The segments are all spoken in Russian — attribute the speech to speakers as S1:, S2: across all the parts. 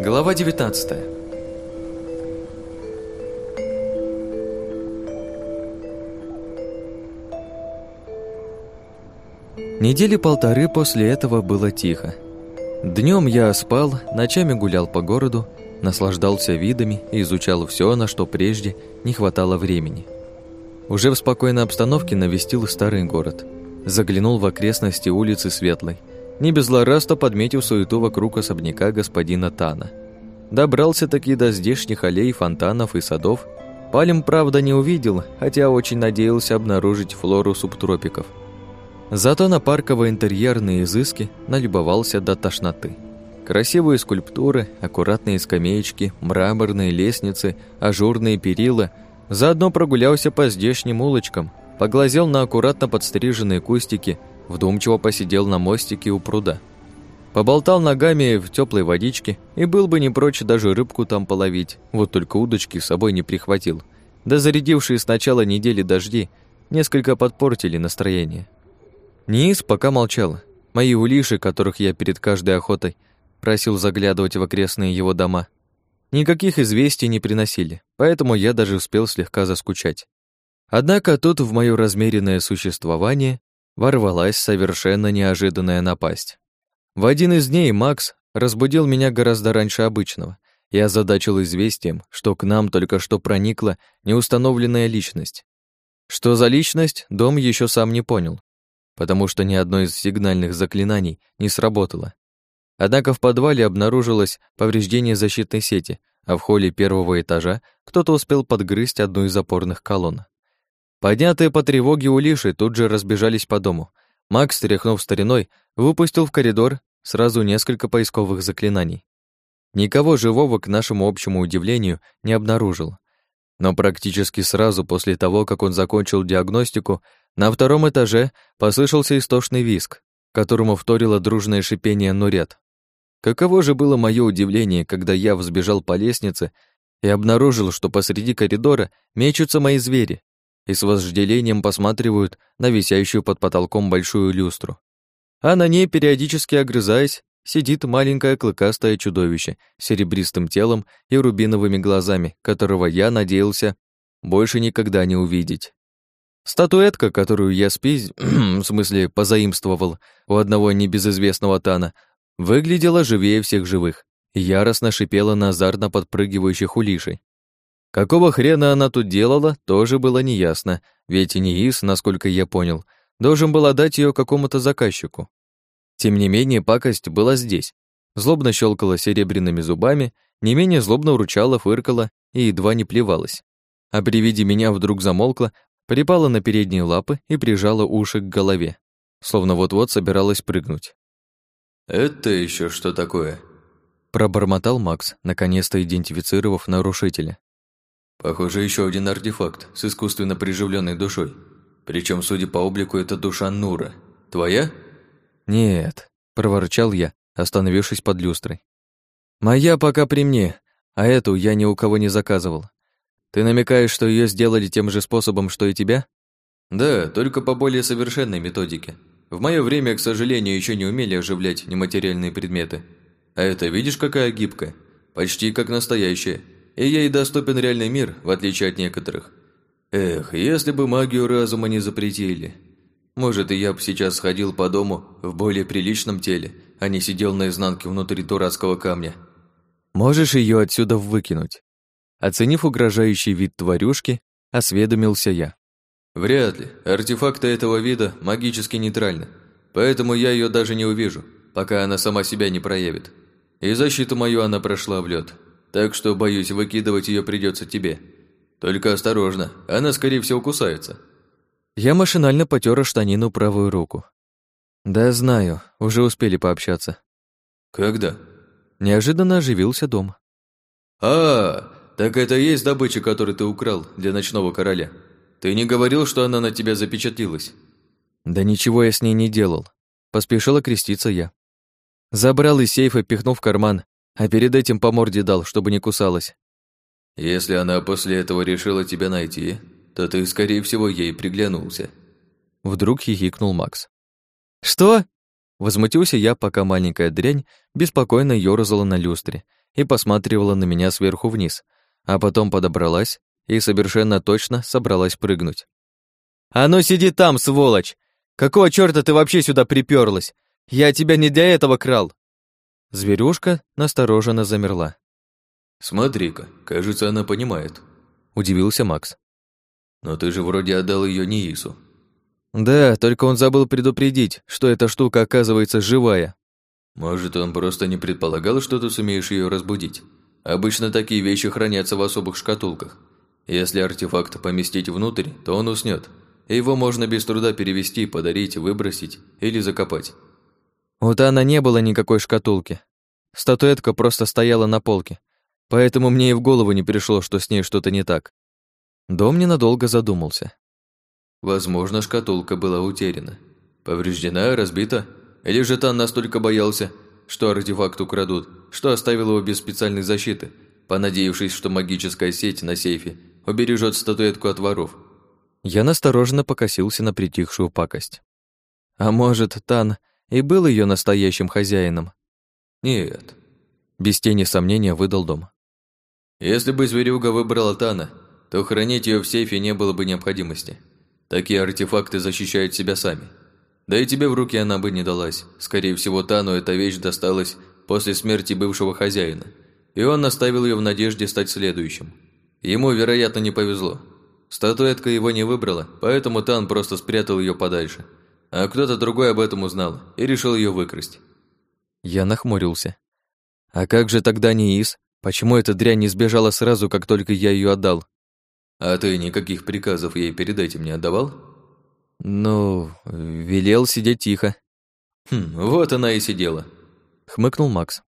S1: Глава 19 Недели полторы после этого было тихо. Днем я спал, ночами гулял по городу, наслаждался видами и изучал все, на что прежде не хватало времени. Уже в спокойной обстановке навестил старый город. Заглянул в окрестности улицы Светлой. Не без злорадства подметил суету вокруг особняка господина Тана. Добрался таки до здешних аллей, фонтанов и садов. Палем, правда, не увидел, хотя очень надеялся обнаружить флору субтропиков – Зато на парково-интерьерные изыски налюбовался до тошноты. Красивые скульптуры, аккуратные скамеечки, мраморные лестницы, ажурные перила. Заодно прогулялся по здешним улочкам, поглазел на аккуратно подстриженные кустики, вдумчиво посидел на мостике у пруда. Поболтал ногами в теплой водичке и был бы не прочь даже рыбку там половить, вот только удочки с собой не прихватил. Да зарядившие с начала недели дожди несколько подпортили настроение. Низ пока молчала. Мои улиши, которых я перед каждой охотой просил заглядывать в окрестные его дома, никаких известий не приносили, поэтому я даже успел слегка заскучать. Однако тут в моё размеренное существование ворвалась совершенно неожиданная напасть. В один из дней Макс разбудил меня гораздо раньше обычного и озадачил известием, что к нам только что проникла неустановленная личность. Что за личность, дом еще сам не понял, потому что ни одно из сигнальных заклинаний не сработало. Однако в подвале обнаружилось повреждение защитной сети, а в холле первого этажа кто-то успел подгрызть одну из опорных колонн. Поднятые по тревоге улиши тут же разбежались по дому. Макс, тряхнув стариной, выпустил в коридор сразу несколько поисковых заклинаний. Никого живого, к нашему общему удивлению, не обнаружил. Но практически сразу после того, как он закончил диагностику, на втором этаже послышался истошный визг, которому вторило дружное шипение нурят. Каково же было мое удивление, когда я взбежал по лестнице и обнаружил, что посреди коридора мечутся мои звери и с вожделением посматривают на висящую под потолком большую люстру. А на ней, периодически огрызаясь, сидит маленькое клыкастое чудовище с серебристым телом и рубиновыми глазами, которого я надеялся больше никогда не увидеть. Статуэтка, которую я спиз... в смысле позаимствовал у одного небезызвестного Тана, выглядела живее всех живых и яростно шипела на азартно подпрыгивающих улишей. Какого хрена она тут делала, тоже было неясно, ведь Ниис, насколько я понял, должен был отдать ее какому-то заказчику. Тем не менее, пакость была здесь. Злобно щелкала серебряными зубами, не менее злобно урчала, фыркала и едва не плевалась. А при виде меня вдруг замолкла, припала на передние лапы и прижала уши к голове, словно вот-вот собиралась прыгнуть.
S2: «Это еще что такое?»
S1: Пробормотал Макс, наконец-то идентифицировав нарушителя.
S2: «Похоже, еще один артефакт с искусственно приживленной душой. Причем, судя по облику, это душа Нура. Твоя?»
S1: «Нет», — проворчал я, остановившись под люстрой. «Моя пока при мне, а эту я ни у кого не заказывал. Ты намекаешь, что ее сделали тем же способом, что и тебя?
S2: Да, только по более совершенной методике. В мое время, к сожалению, еще не умели оживлять нематериальные предметы. А это видишь, какая гибкая? Почти как настоящая. И ей доступен реальный мир, в отличие от некоторых. Эх, если бы магию разума не запретили. Может, и я бы сейчас сходил по дому в более приличном теле, а не сидел на изнанке внутри дурацкого камня.
S1: Можешь ее отсюда выкинуть? Оценив угрожающий вид тварюшки, осведомился я.
S2: «Вряд ли. Артефакты этого вида магически нейтральны, поэтому я ее даже не увижу, пока она сама себя не проявит. И защиту мою она прошла в лед, так что, боюсь, выкидывать ее придется тебе. Только осторожно, она, скорее всего, кусается».
S1: Я машинально потер штанину правую руку. «Да знаю, уже успели пообщаться».
S2: «Когда?»
S1: Неожиданно оживился дом.
S2: «А, «Так это и есть добыча, которую ты украл для ночного короля. Ты не говорил, что она на тебя запечатлилась?»
S1: «Да ничего я с ней не делал», — поспешила креститься я. Забрал из сейфа, пихнул в карман, а перед этим по морде дал, чтобы не кусалась.
S2: «Если она после этого решила тебя найти, то ты, скорее всего, ей приглянулся».
S1: Вдруг хихикнул Макс. «Что?» Возмутился я, пока маленькая дрянь беспокойно ёрзала на люстре и посматривала на меня сверху вниз, а потом подобралась и совершенно точно собралась прыгнуть. «А ну сиди там, сволочь! Какого чёрта ты вообще сюда припёрлась? Я тебя не для этого крал!» Зверюшка настороженно замерла.
S2: «Смотри-ка, кажется, она понимает», — удивился Макс. «Но ты же вроде отдал ее Ниису».
S1: «Да, только он забыл предупредить, что эта штука оказывается живая».
S2: «Может, он просто не предполагал, что ты сумеешь ее разбудить? Обычно такие вещи хранятся в особых шкатулках. Если артефакт поместить внутрь, то он уснет. Его можно без труда перевести, подарить, выбросить или закопать».
S1: У Тана не было никакой шкатулки. Статуэтка просто стояла на полке, поэтому мне и в голову не пришло, что с ней что-то не так. Дом ненадолго задумался.
S2: Возможно, шкатулка была утеряна. Повреждена, разбита? Или же Тан настолько боялся, что артефакт украдут, что оставил его без специальной защиты, понадеявшись, что магическая сеть на сейфе убережет статуэтку от воров?
S1: Я настороженно покосился на притихшую пакость. А может, Тан и был ее настоящим хозяином?
S2: Нет.
S1: Без тени сомнения выдал дом.
S2: Если бы зверюга выбрала Тана, то хранить ее в сейфе не было бы необходимости. Такие артефакты защищают себя сами. Да и тебе в руки она бы не далась. Скорее всего, Тану эта вещь досталась после смерти бывшего хозяина, и он оставил ее в надежде стать следующим. Ему, вероятно, не повезло. Статуэтка его не выбрала, поэтому Тан просто спрятал ее подальше – а кто-то другой об этом узнал и решил ее выкрасть.
S1: Я нахмурился. А как же тогда Ниис? Почему эта дрянь не сбежала сразу, как только я ее отдал?
S2: А ты никаких приказов ей перед этим не отдавал?
S1: Ну, велел сидеть тихо.
S2: Хм, вот она и сидела.
S1: Хмыкнул Макс.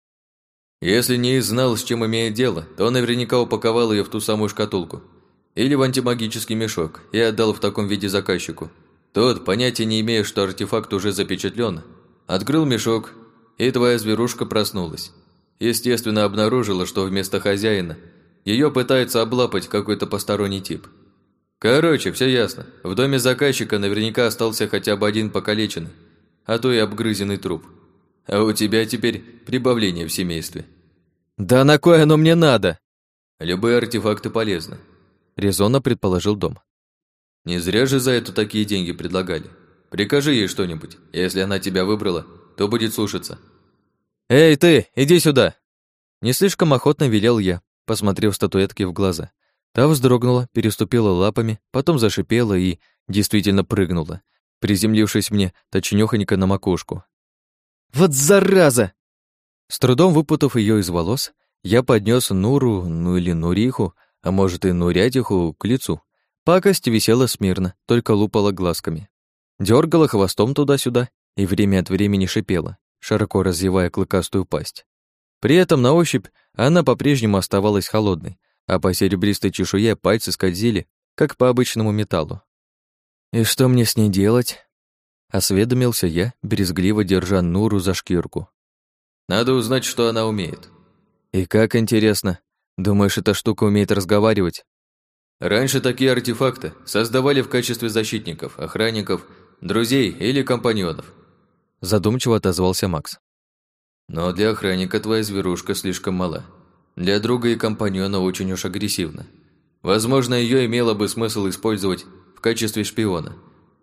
S2: Если Ниис знал, с чем имеет дело, то наверняка упаковал ее в ту самую шкатулку. Или в антимагический мешок и отдал в таком виде заказчику. Тот, понятия не имея, что артефакт уже запечатлен, открыл мешок, и твоя зверушка проснулась. Естественно, обнаружила, что вместо хозяина ее пытается облапать какой-то посторонний тип. Короче, все ясно. В доме заказчика наверняка остался хотя бы один покалеченный, а то и обгрызенный труп. А у тебя теперь прибавление в семействе.
S1: Да на кое оно мне надо?
S2: Любые артефакты полезны.
S1: Резонно предположил дом.
S2: Не зря же за это такие деньги предлагали. Прикажи ей что-нибудь. Если она тебя выбрала, то будет слушаться.
S1: Эй, ты, иди сюда. Не слишком охотно велел я, посмотрев статуэтке в глаза. Та вздрогнула, переступила лапами, потом зашипела и действительно прыгнула, приземлившись мне точнёхонько на макушку. «Вот зараза!» С трудом выпутав ее из волос, я поднес Нуру, ну или Нуриху, а может и Нурятиху, к лицу, Пакость висела смирно, только лупала глазками. Дёргала хвостом туда-сюда и время от времени шипела, широко разъевая клыкастую пасть. При этом на ощупь она по-прежнему оставалась холодной, а по серебристой чешуе пальцы скользили, как по обычному металлу. «И что мне с ней делать?» Осведомился я, брезгливо держа Нуру за шкирку.
S2: «Надо узнать, что она умеет».
S1: «И как интересно. Думаешь, эта штука умеет разговаривать?»
S2: Раньше такие артефакты создавали в качестве защитников, охранников, друзей или компаньонов.
S1: Задумчиво отозвался Макс.
S2: Но для охранника твоя зверушка слишком мала. Для друга и компаньона очень уж агрессивна. Возможно, ее имело бы смысл использовать в качестве шпиона,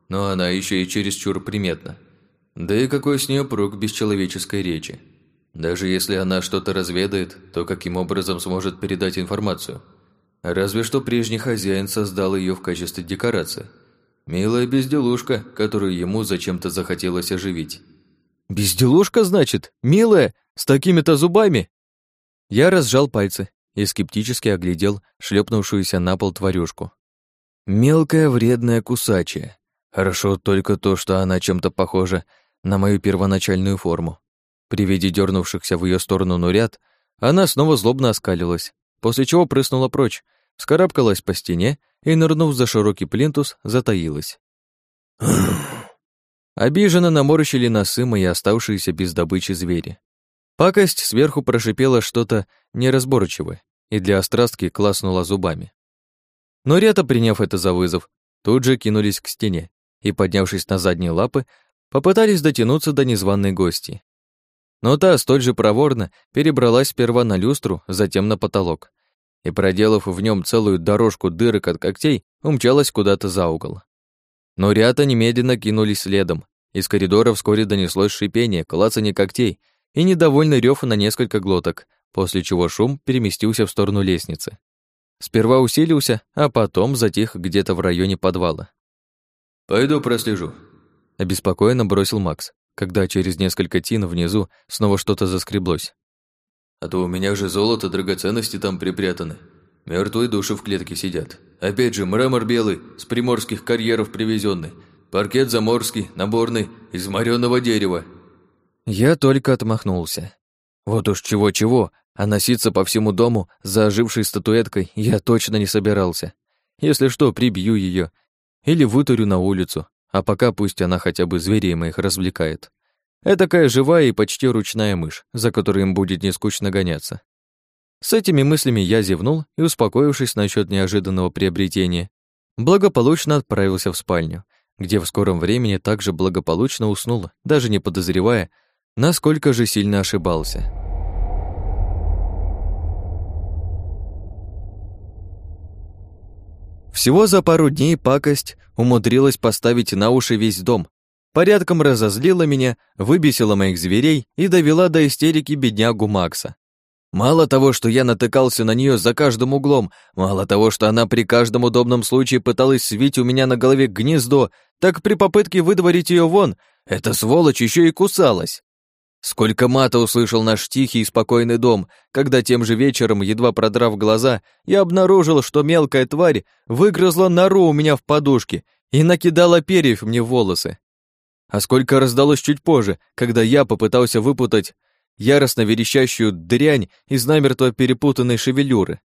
S2: но она еще и чересчур приметна. Да и какой с нее прок бесчеловеческой речи? Даже если она что-то разведает, то каким образом сможет передать информацию – Разве что прежний хозяин создал ее в качестве декорации. Милая безделушка, которую ему зачем-то захотелось оживить.
S1: «Безделушка, значит? Милая? С такими-то зубами?» Я разжал пальцы и скептически оглядел шлепнувшуюся на пол тварюшку. Мелкая вредная кусачая. Хорошо только то, что она чем-то похожа на мою первоначальную форму. При виде дернувшихся в ее сторону нурят, она снова злобно оскалилась, после чего прыснула прочь, вскарабкалась по стене и, нырнув за широкий плинтус, затаилась. Обиженно наморщили носы мои оставшиеся без добычи звери. Пакость сверху прошипела что-то неразборчивое и для острастки класнула зубами. Но рята, приняв это за вызов, тут же кинулись к стене и, поднявшись на задние лапы, попытались дотянуться до незваной гости. Но та столь же проворно перебралась сперва на люстру, затем на потолок, и, проделав в нем целую дорожку дырок от когтей, умчалась куда-то за угол. Но рята немедленно кинулись следом. Из коридора вскоре донеслось шипение, клацанье когтей и недовольный рев на несколько глоток, после чего шум переместился в сторону лестницы. Сперва усилился, а потом затих где-то в районе подвала.
S2: «Пойду прослежу», —
S1: обеспокоенно бросил Макс, когда через несколько тин внизу снова что-то заскреблось.
S2: «А то у меня же золото, драгоценности там припрятаны. Мертвые души в клетке сидят. Опять же, мрамор белый, с приморских карьеров привезенный, паркет заморский, наборный, из морёного дерева».
S1: Я только отмахнулся. Вот уж чего-чего, а носиться по всему дому за ожившей статуэткой я точно не собирался. Если что, прибью ее или вытурю на улицу, а пока пусть она хотя бы зверей моих развлекает. Этакая живая и почти ручная мышь, за которой им будет не скучно гоняться. С этими мыслями я зевнул и, успокоившись насчет неожиданного приобретения, благополучно отправился в спальню, где в скором времени также благополучно уснул, даже не подозревая, насколько же сильно ошибался. Всего за пару дней пакость умудрилась поставить на уши весь дом, порядком разозлила меня, выбесила моих зверей и довела до истерики беднягу Макса. Мало того, что я натыкался на нее за каждым углом, мало того, что она при каждом удобном случае пыталась свить у меня на голове гнездо, так при попытке выдворить ее вон, эта сволочь еще и кусалась. Сколько мата услышал наш тихий и спокойный дом, когда тем же вечером, едва продрав глаза, я обнаружил, что мелкая тварь выгрызла нору у меня в подушке и накидала перьев мне в волосы. А сколько раздалось чуть позже, когда я попытался выпутать яростно верещащую дрянь из намертво перепутанной шевелюры.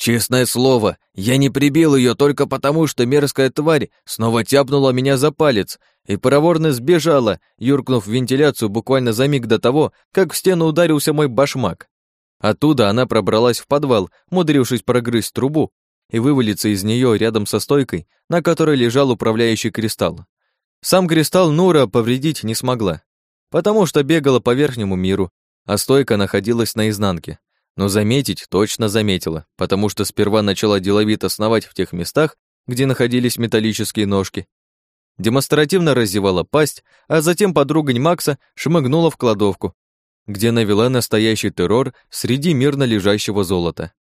S1: Честное слово, я не прибил ее только потому, что мерзкая тварь снова тяпнула меня за палец и проворно сбежала, юркнув в вентиляцию буквально за миг до того, как в стену ударился мой башмак. Оттуда она пробралась в подвал, мудрившись прогрызть трубу и вывалиться из нее рядом со стойкой, на которой лежал управляющий кристалл. Сам кристалл Нура повредить не смогла, потому что бегала по верхнему миру, а стойка находилась на изнанке. Но заметить точно заметила, потому что сперва начала деловито сновать в тех местах, где находились металлические ножки. Демонстративно раздевала пасть, а затем подругань Макса шмыгнула в кладовку, где навела настоящий террор среди мирно лежащего золота.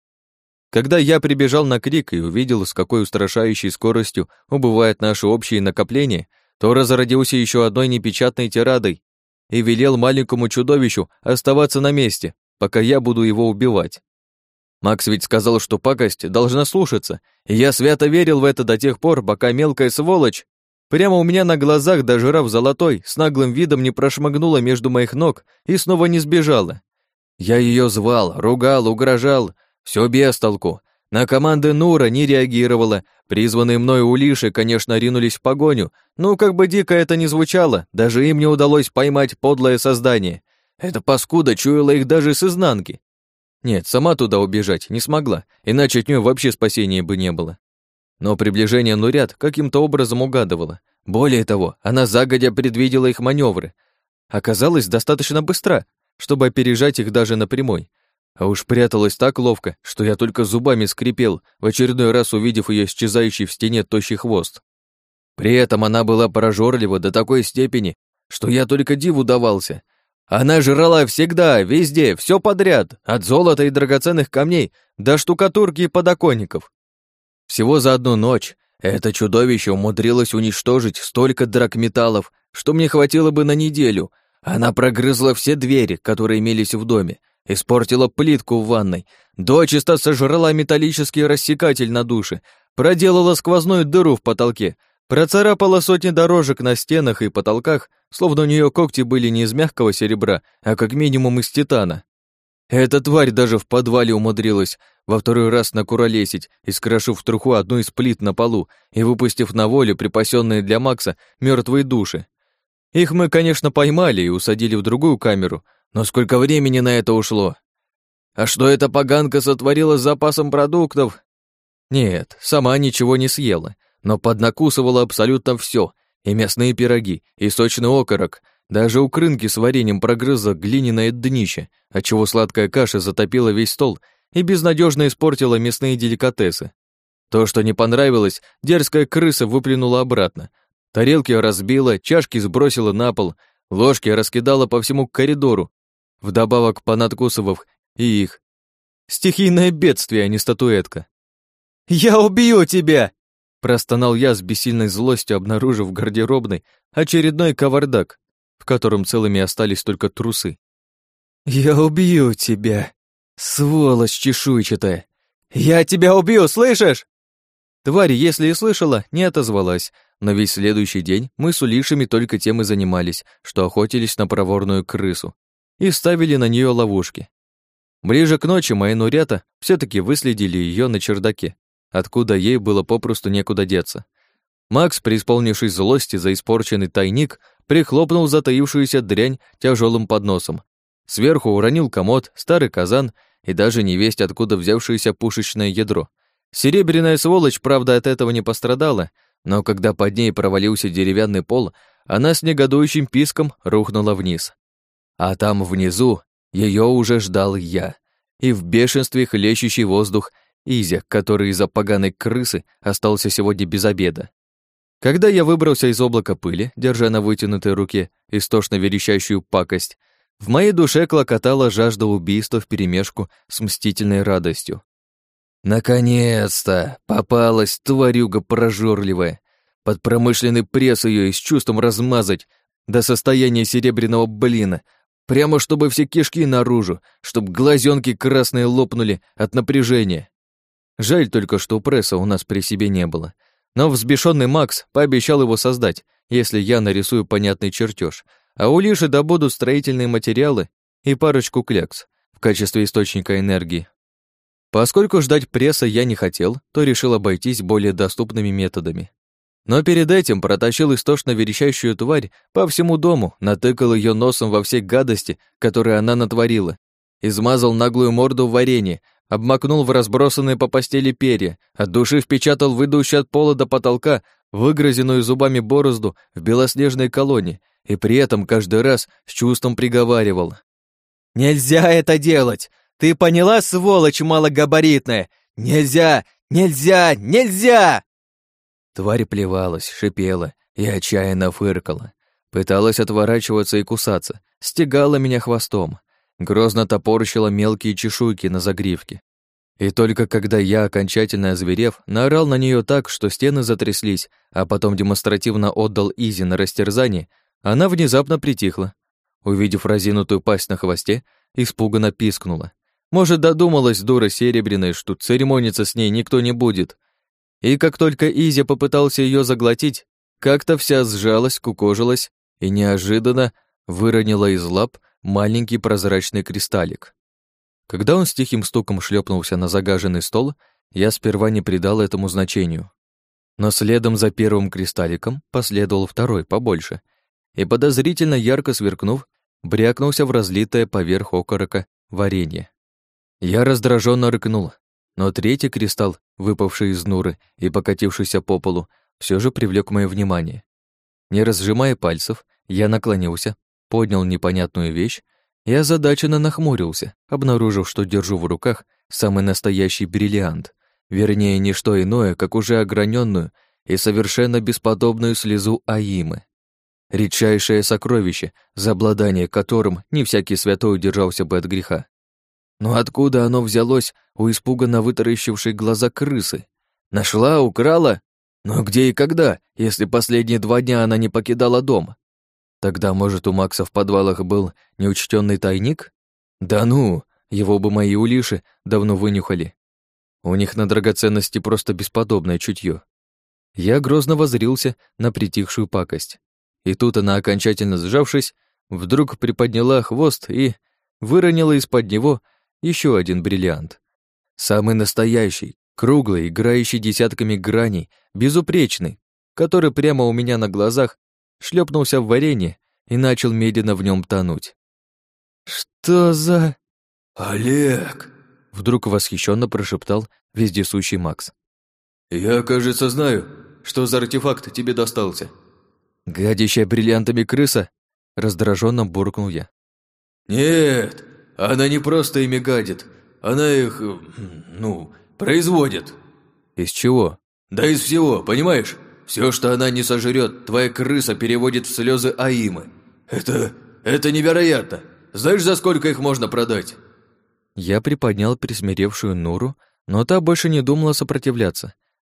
S1: Когда я прибежал на крик и увидел, с какой устрашающей скоростью убывают наши общие накопления, то разродился еще одной непечатной тирадой и велел маленькому чудовищу оставаться на месте, пока я буду его убивать. Макс ведь сказал, что пакость должна слушаться, и я свято верил в это до тех пор, пока мелкая сволочь прямо у меня на глазах, дожрав золотой, с наглым видом не прошмыгнула между моих ног и снова не сбежала. Я ее звал, ругал, угрожал, все без толку. На команды Нура не реагировала, призванные мной улиши, конечно, ринулись в погоню, но как бы дико это ни звучало, даже им не удалось поймать подлое создание. Эта паскуда чуяла их даже с изнанки. Нет, сама туда убежать не смогла, иначе от нее вообще спасения бы не было. Но приближение Нурят каким-то образом угадывала. Более того, она загодя предвидела их маневры. Оказалась достаточно быстра, чтобы опережать их даже напрямой. А уж пряталась так ловко, что я только зубами скрипел, в очередной раз увидев ее исчезающий в стене тощий хвост. При этом она была прожорлива до такой степени, что я только диву давался — она жрала всегда, везде, все подряд, от золота и драгоценных камней до штукатурки и подоконников. Всего за одну ночь это чудовище умудрилось уничтожить столько драгметаллов, что мне хватило бы на неделю. Она прогрызла все двери, которые имелись в доме, испортила плитку в ванной, дочисто сожрала металлический рассекатель на душе, проделала сквозную дыру в потолке, Процарапала сотни дорожек на стенах и потолках, словно у нее когти были не из мягкого серебра, а как минимум из титана. Эта тварь даже в подвале умудрилась во второй раз накуролесить, искрошив в труху одну из плит на полу и выпустив на волю припасенные для Макса мертвые души. Их мы, конечно, поймали и усадили в другую камеру, но сколько времени на это ушло? А что эта поганка сотворила с запасом продуктов? Нет, сама ничего не съела, но поднакусывала абсолютно все И мясные пироги, и сочный окорок. Даже у крынки с вареньем прогрызла глиняное днище, отчего сладкая каша затопила весь стол и безнадежно испортила мясные деликатесы. То, что не понравилось, дерзкая крыса выплюнула обратно. Тарелки разбила, чашки сбросила на пол, ложки раскидала по всему коридору, вдобавок понадкусывав и их. Стихийное бедствие, а не статуэтка. «Я убью тебя!» Простонал я с бессильной злостью, обнаружив в гардеробной очередной кавардак, в котором целыми остались только трусы. «Я убью тебя, сволочь чешуйчатая! Я тебя убью, слышишь?» Тварь, если и слышала, не отозвалась, но весь следующий день мы с улишами только тем и занимались, что охотились на проворную крысу и ставили на нее ловушки. Ближе к ночи мои нурята все таки выследили ее на чердаке, откуда ей было попросту некуда деться. Макс, преисполнившись злости за испорченный тайник, прихлопнул затаившуюся дрянь тяжелым подносом. Сверху уронил комод, старый казан и даже невесть, откуда взявшееся пушечное ядро. Серебряная сволочь, правда, от этого не пострадала, но когда под ней провалился деревянный пол, она с негодующим писком рухнула вниз. А там внизу ее уже ждал я, и в бешенстве хлещущий воздух Изя, который из-за поганой крысы остался сегодня без обеда. Когда я выбрался из облака пыли, держа на вытянутой руке истошно верещащую пакость, в моей душе клокотала жажда убийства вперемешку с мстительной радостью. Наконец-то! Попалась тварюга прожорливая. Под промышленный пресс ее и с чувством размазать до состояния серебряного блина, прямо чтобы все кишки наружу, чтоб глазенки красные лопнули от напряжения. Жаль только, что пресса у нас при себе не было. Но взбешенный Макс пообещал его создать, если я нарисую понятный чертеж, а у Лиши добуду строительные материалы и парочку клякс в качестве источника энергии. Поскольку ждать пресса я не хотел, то решил обойтись более доступными методами. Но перед этим протащил истошно верещащую тварь по всему дому, натыкал ее носом во все гадости, которые она натворила, измазал наглую морду в варенье, обмакнул в разбросанные по постели перья, от души впечатал выйдущую от пола до потолка выгрызенную зубами борозду в белоснежной колонне и при этом каждый раз с чувством приговаривал. «Нельзя это делать! Ты поняла, сволочь малогабаритная? Нельзя! Нельзя! Нельзя!» Тварь плевалась, шипела и отчаянно фыркала. Пыталась отворачиваться и кусаться, стегала меня хвостом грозно топорщила мелкие чешуйки на загривке. И только когда я, окончательно озверев, наорал на нее так, что стены затряслись, а потом демонстративно отдал Изи на растерзание, она внезапно притихла. Увидев разинутую пасть на хвосте, испуганно пискнула. Может, додумалась дура серебряная, что церемониться с ней никто не будет. И как только Изи попытался ее заглотить, как-то вся сжалась, кукожилась и неожиданно выронила из лап маленький прозрачный кристаллик. Когда он с тихим стуком шлепнулся на загаженный стол, я сперва не придал этому значению. Но следом за первым кристалликом последовал второй, побольше, и подозрительно ярко сверкнув, брякнулся в разлитое поверх окорока варенье. Я раздраженно рыкнул, но третий кристалл, выпавший из нуры и покатившийся по полу, все же привлек мое внимание. Не разжимая пальцев, я наклонился, поднял непонятную вещь и озадаченно нахмурился, обнаружив, что держу в руках самый настоящий бриллиант, вернее, не что иное, как уже ограненную и совершенно бесподобную слезу Аимы. Редчайшее сокровище, за обладание которым не всякий святой удержался бы от греха. Но откуда оно взялось у испуганно вытаращившей глаза крысы? Нашла, украла? Но где и когда, если последние два дня она не покидала дом? Тогда, может, у Макса в подвалах был неучтенный тайник? Да ну, его бы мои улиши давно вынюхали. У них на драгоценности просто бесподобное чутье. Я грозно возрился на притихшую пакость. И тут она, окончательно сжавшись, вдруг приподняла хвост и выронила из-под него еще один бриллиант. Самый настоящий, круглый, играющий десятками граней, безупречный, который прямо у меня на глазах шлепнулся в варенье и начал медленно в нем тонуть. «Что за...»
S2: «Олег!»
S1: Вдруг восхищенно прошептал вездесущий Макс.
S2: «Я, кажется, знаю, что за артефакт тебе достался».
S1: «Гадящая бриллиантами крыса?» Раздраженно буркнул я.
S2: «Нет, она не просто ими гадит, она их, ну, производит».
S1: «Из чего?»
S2: «Да из всего, понимаешь? Все, что она не сожрет, твоя крыса переводит в слезы Аимы. Это... это невероятно! Знаешь, за сколько их можно продать?»
S1: Я приподнял присмиревшую Нуру, но та больше не думала сопротивляться.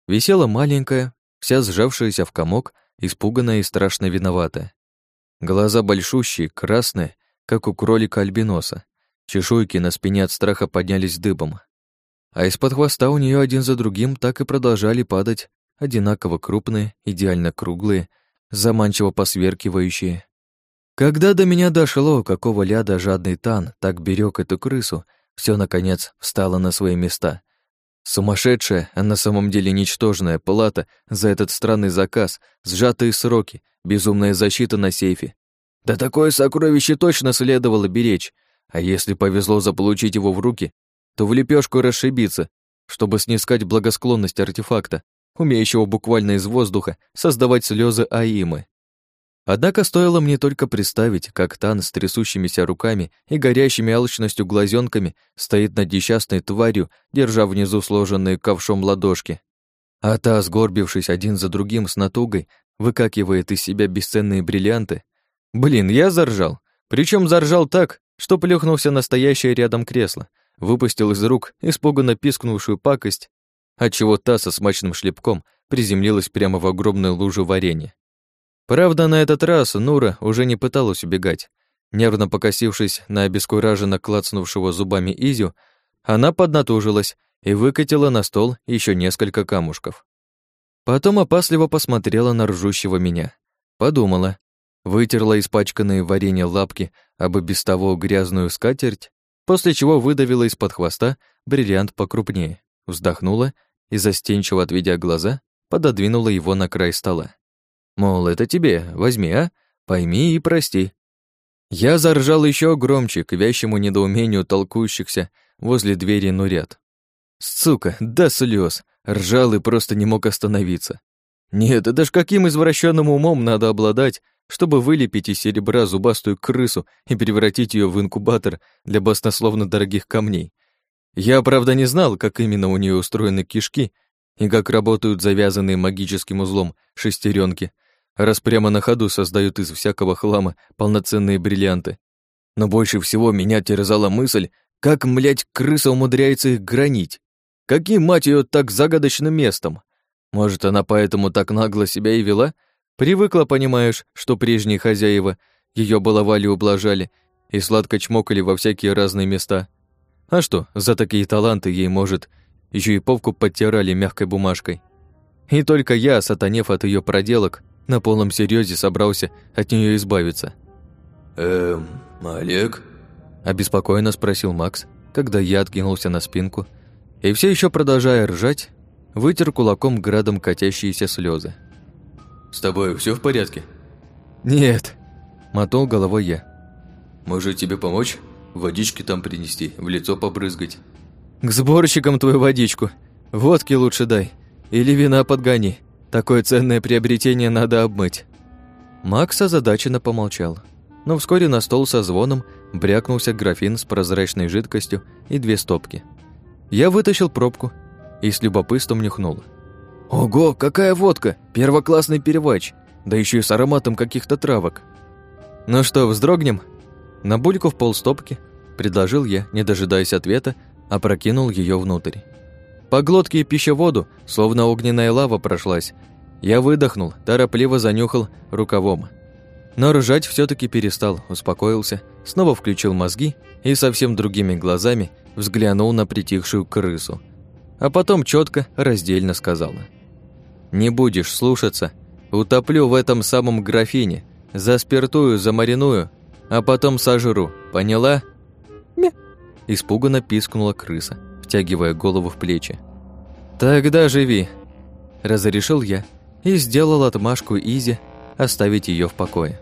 S1: Висела маленькая, вся сжавшаяся в комок, испуганная и страшно виноватая. Глаза большущие, красные, как у кролика-альбиноса. Чешуйки на спине от страха поднялись дыбом. А из-под хвоста у нее один за другим так и продолжали падать одинаково крупные, идеально круглые, заманчиво посверкивающие. Когда до меня дошло, какого ляда жадный Тан так берег эту крысу, все наконец встало на свои места. Сумасшедшая, а на самом деле ничтожная плата за этот странный заказ, сжатые сроки, безумная защита на сейфе. Да такое сокровище точно следовало беречь, а если повезло заполучить его в руки, то в лепешку расшибиться, чтобы снискать благосклонность артефакта, умеющего буквально из воздуха создавать слезы Аимы. Однако стоило мне только представить, как Тан с трясущимися руками и горящими алчностью глазенками стоит над несчастной тварью, держа внизу сложенные ковшом ладошки. А та, сгорбившись один за другим с натугой, выкакивает из себя бесценные бриллианты. Блин, я заржал. Причем заржал так, что плюхнулся настоящее рядом кресло, выпустил из рук испуганно пискнувшую пакость отчего та со смачным шлепком приземлилась прямо в огромную лужу варенья. Правда, на этот раз Нура уже не пыталась убегать. Нервно покосившись на обескураженно клацнувшего зубами Изю, она поднатужилась и выкатила на стол еще несколько камушков. Потом опасливо посмотрела на ржущего меня. Подумала, вытерла испачканные варенье лапки об и без того грязную скатерть, после чего выдавила из-под хвоста бриллиант покрупнее, вздохнула и, застенчиво отведя глаза, пододвинула его на край стола. Мол, это тебе, возьми, а? Пойми и прости. Я заржал еще громче к вящему недоумению толкующихся возле двери нурят. Сука, да слез, ржал и просто не мог остановиться. Нет, да ж каким извращенным умом надо обладать, чтобы вылепить из серебра зубастую крысу и превратить ее в инкубатор для баснословно дорогих камней, я, правда, не знал, как именно у нее устроены кишки и как работают завязанные магическим узлом шестеренки, раз прямо на ходу создают из всякого хлама полноценные бриллианты. Но больше всего меня терзала мысль, как, млять, крыса умудряется их гранить. Каким, мать ее, так загадочным местом? Может, она поэтому так нагло себя и вела? Привыкла, понимаешь, что прежние хозяева ее баловали и ублажали и сладко чмокали во всякие разные места. А что, за такие таланты ей, может, еще и попку подтирали мягкой бумажкой. И только я, сатанев от ее проделок, на полном серьезе собрался от нее избавиться.
S2: «Эм, Олег?»
S1: – обеспокоенно спросил Макс, когда я откинулся на спинку и все еще продолжая ржать, вытер кулаком градом катящиеся слезы.
S2: «С тобой все в порядке?»
S1: «Нет», – мотал головой я.
S2: «Может, тебе помочь?» Водички там принести, в лицо побрызгать.
S1: К сборщикам твою водичку. Водки лучше дай. Или вина подгони. Такое ценное приобретение надо обмыть. Макс озадаченно помолчал. Но вскоре на стол со звоном брякнулся графин с прозрачной жидкостью и две стопки. Я вытащил пробку и с любопытством нюхнул. Ого, какая водка! Первоклассный первач! Да еще и с ароматом каких-то травок. Ну что, вздрогнем? Набулькав полстопки, предложил я, не дожидаясь ответа, опрокинул ее внутрь. По глотке и пищеводу, словно огненная лава прошлась. Я выдохнул, торопливо занюхал рукавом. Но ржать все таки перестал, успокоился, снова включил мозги и совсем другими глазами взглянул на притихшую крысу. А потом четко, раздельно сказала. «Не будешь слушаться, утоплю в этом самом графине, заспиртую, замариную, а потом сожру, поняла?» «Мя!» – испуганно пискнула крыса, втягивая голову в плечи. «Тогда живи!» – разрешил я и сделал отмашку Изи оставить ее в покое.